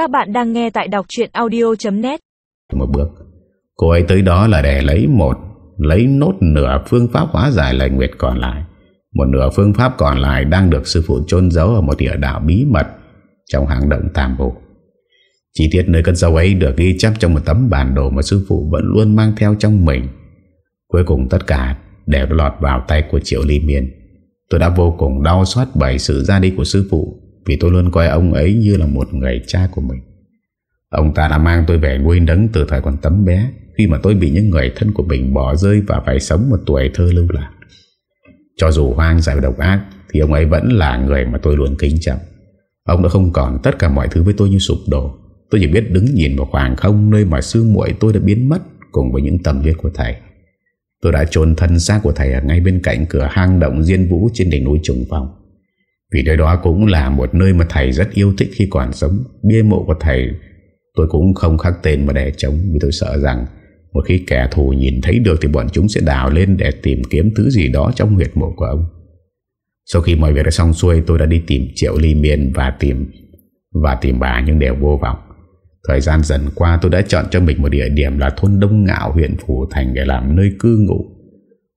Các bạn đang nghe tại đọc chuyện audio.net Một bước. Cô ấy tới đó là để lấy một, Lấy nốt nửa phương pháp hóa giải lệnh nguyệt còn lại. Một nửa phương pháp còn lại Đang được sư phụ chôn giấu Ở một địa đạo bí mật Trong hang động tàm bộ. Chi tiết nơi cất dấu ấy được ghi chép trong một tấm bản đồ Mà sư phụ vẫn luôn mang theo trong mình. Cuối cùng tất cả Đều lọt vào tay của Triệu Ly Miên. Tôi đã vô cùng đau xót Bởi sự ra đi của sư phụ. Vì tôi luôn coi ông ấy như là một người cha của mình. Ông ta đã mang tôi về nuôi nấng từ thời còn tấm bé, Khi mà tôi bị những người thân của mình bỏ rơi Và phải sống một tuổi thơ lưu lạc. Cho dù hoang dại độc ác, Thì ông ấy vẫn là người mà tôi luôn kính trọng. Ông đã không còn tất cả mọi thứ với tôi như sụp đổ. Tôi chỉ biết đứng nhìn vào khoảng không Nơi mà sư muội tôi đã biến mất Cùng với những tầm viết của thầy. Tôi đã trốn thân xác của thầy ở ngay bên cạnh cửa hang động Diên Vũ trên đỉnh núi Trùng phòng. Vì nơi đó cũng là một nơi mà thầy rất yêu thích khi còn sống. Bia mộ của thầy, tôi cũng không khắc tên mà để chống vì tôi sợ rằng một khi kẻ thù nhìn thấy được thì bọn chúng sẽ đào lên để tìm kiếm thứ gì đó trong huyệt mộ của ông. Sau khi mọi việc đã xong xuôi, tôi đã đi tìm Triệu Ly Miên và tìm và tìm bà nhưng đều vô vọng. Thời gian dần qua, tôi đã chọn cho mình một địa điểm là thôn Đông Ngạo, huyện Phủ Thành để làm nơi cư ngụ.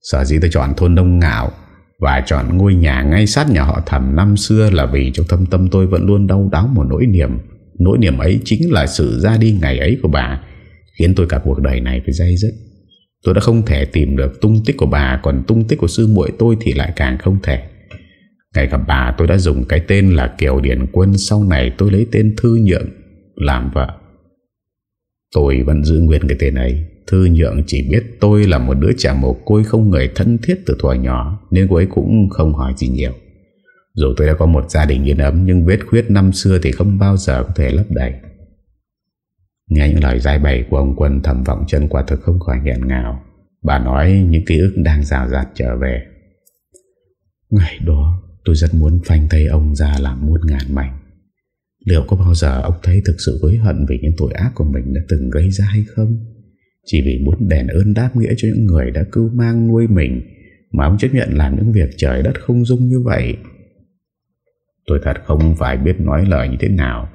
Sở dĩ tôi chọn thôn Đông Ngạo và chọn ngôi nhà ngay sát nhà họ thầm năm xưa là vì trong thâm tâm tôi vẫn luôn đau đáu một nỗi niềm. Nỗi niềm ấy chính là sự ra đi ngày ấy của bà, khiến tôi cả cuộc đời này phải dây dứt. Tôi đã không thể tìm được tung tích của bà, còn tung tích của sư muội tôi thì lại càng không thể. Ngày gặp bà, tôi đã dùng cái tên là Kiều Điển Quân, Sau này tôi lấy tên Thư Nhượng làm vợ Tôi vẫn giữ nguyên cái tên ấy Thư nhượng chỉ biết tôi là một đứa trẻ mồ côi không người thân thiết từ thuở nhỏ, Nên cô ấy cũng không hỏi gì nhiều. Dù tôi đã có một gia đình yên ấm, Nhưng vết khuyết năm xưa thì không bao giờ có thể lấp đầy. Nghe những lời giải bày của ông quân thầm vọng chân quả thực không khỏi nghẹn ngào. Bà nói những ký ức đang rào rạt trở về. Ngày đó, tôi rất muốn phanh tay ông ra làm muôn ngàn mảnh. Liệu có bao giờ ông thấy thực sự hối hận Vì những tội ác của mình đã từng gây ra hay không? Chỉ vì muốn đền ơn đáp nghĩa cho những người đã cứu mang nuôi mình Mà ông chấp nhận làm những việc trời đất không dung như vậy. Tôi thật không phải biết nói lời như thế nào,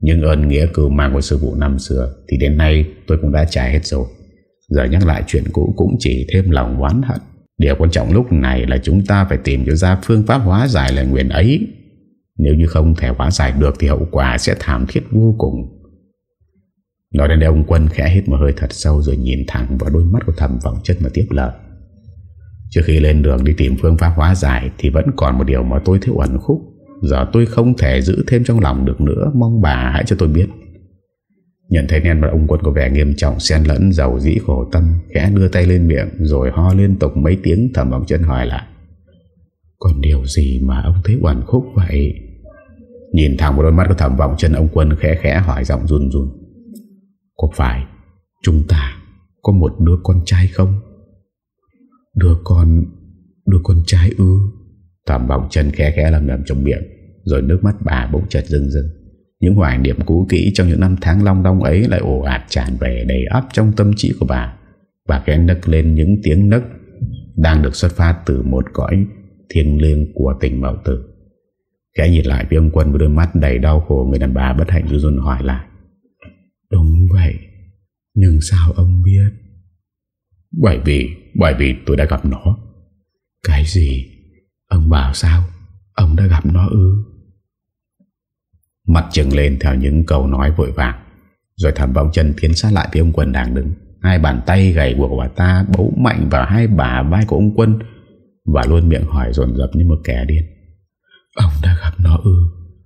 Nhưng ơn nghĩa cưu mang của sư phụ năm xưa Thì đến nay tôi cũng đã trả hết rồi. Giờ nhắc lại chuyện cũ cũng chỉ thêm lòng oán hận. Điều quan trọng lúc này là chúng ta phải tìm cho ra phương pháp hóa giải lời nguyện ấy. Nếu như không thể hóa giải được Thì hậu quả sẽ thảm thiết vô cùng. Nói đến đây ông Quân khẽ hít một hơi thật sâu Rồi nhìn thẳng vào đôi mắt của thầm vọng chất mà tiếp lời. Trước khi lên đường đi tìm phương pháp hóa giải Thì vẫn còn một điều mà tôi thấy ẩn khúc. Giờ tôi không thể giữ thêm trong lòng được nữa, Mong bà hãy cho tôi biết. Nhận thấy nên mặt ông quân có vẻ nghiêm trọng, Xen lẫn giàu dĩ khổ tâm, Khẽ đưa tay lên miệng Rồi ho liên tục mấy tiếng thầm vọng chân hỏi lại. Còn điều gì mà ông thấy uẩn khúc vậy? Nhìn thẳng vào đôi mắt của thầm vọng chân ông quân khẽ khẽ hỏi giọng run run. Có phải chúng ta có một đứa con trai không? Đứa con Đứa con trai ư? Thảm vọng chân khẽ khẽ làm lầm trong miệng, Rồi nước mắt bà bỗng chợt rưng rưng. Những hoài niệm cũ kỹ trong những năm tháng long đong ấy Lại ổ ạt tràn về đầy ắp trong tâm trí của bà. Bà khẽ nấc lên những tiếng nấc Đang được xuất phát từ một cõi thiêng liêng của tình mẫu tử. Khẽ nhìn lại với ông Quân với đôi mắt đầy đau khổ, Người đàn bà bất hạnh run run hỏi lại vậy Nhưng sao ông biết? Bởi vì Bởi vì tôi đã gặp nó. Cái gì? Ông bảo sao? Ông đã gặp nó ư? Mặt trừng lên theo những câu nói vội vàng Rồi thầm vọng chân tiến sát lại với ông Quân đang đứng. Hai bàn tay gầy của bà ta bấu mạnh vào hai bà vai của ông Quân Và luôn miệng hỏi dồn dập như một kẻ điên. Ông đã gặp nó ư?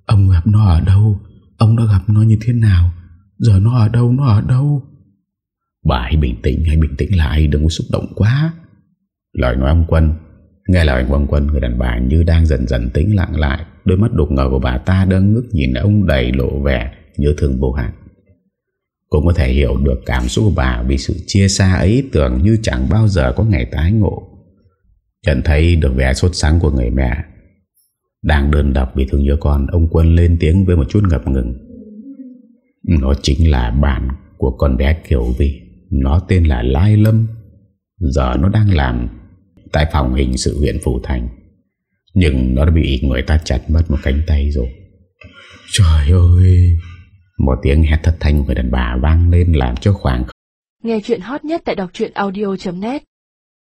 Ông gặp nó ở đâu? Ông đã gặp nó như thế nào Giờ nó ở đâu, nó ở đâu? Bà hãy bình tĩnh, hãy bình tĩnh lại, Đừng có xúc động quá. Lời nói ông Quân, Nghe lời ông Quân, Người đàn bà như đang dần dần tĩnh lặng lại. Đôi mắt đục ngờ của bà ta đơn ngước nhìn ông đầy lộ vẻ Nhớ thương vô hạn. Cũng có thể hiểu được cảm xúc của bà Vì sự chia xa ấy tưởng như chẳng bao giờ có ngày tái ngộ. Nhận thấy được vẻ sốt sáng của người mẹ đang đơn độc vì thương nhớ con, Ông Quân lên tiếng với một chút ngập ngừng. Nó chính là bạn của con bé Kiều Vi. Nó tên là Lai Lâm. Giờ nó đang làm Tại phòng hình sự huyện Phủ Thành. Nhưng nó đã bị người ta chặt mất một cánh tay rồi. Trời ơi! Một tiếng hét thất thanh của đàn bà vang lên làm cho khoảng Nghe chuyện hot nhất tại đọc audio.net